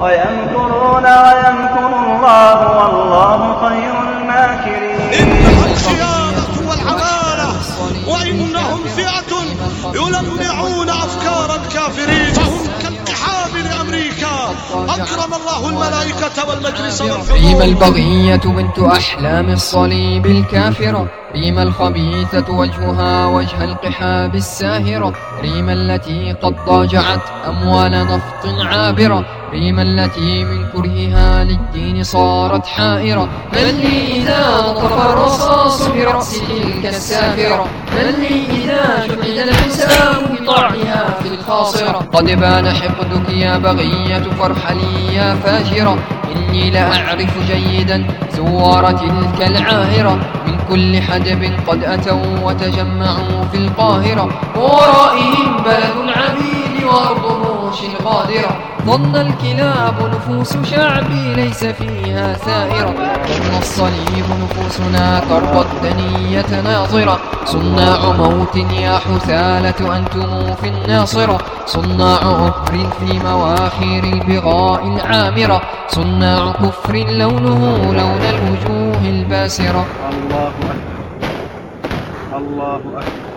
ويمكرون ويمكر الله والله خير الماكرين. إنها الخيانة والعمالة وإنهم فئة يلمعون أفكار أكرم الله الملائكة والمجلس ريم والحضور. البغية بنت أحلام الصليب الكافرة ريم الخبيثة وجهها وجه القحاب الساهرة ريم التي قد ضاجعت أموال نفط عابرة. ريم التي من كرهها للدين صارت حائرة. من لي إذا نطق الرصاص برأس تلك السافرة من لي إذا شحن الحساب بطعنها الخاصرة قد بان حقدك يا بغية فارحلي يا فاجرة إني لأعرف جيدا زوار تلك العاهرة. من كل حدب قد أتوا وتجمعوا في القاهرة. وورائهم بلد العبيد وأرض موش غادرة. ظن الكلاب نفوس شعبي ليس فيها ثائرة ظن الصليب نفوسنا ترضى الدنية ناظرة. صناع موت يا حثالة أنتم في الناصرة. صناع كفر في مواخر البغاء العامرة صناع كفر لونه لون الوجوه الباسرة. الله أكبر. الله أكبر.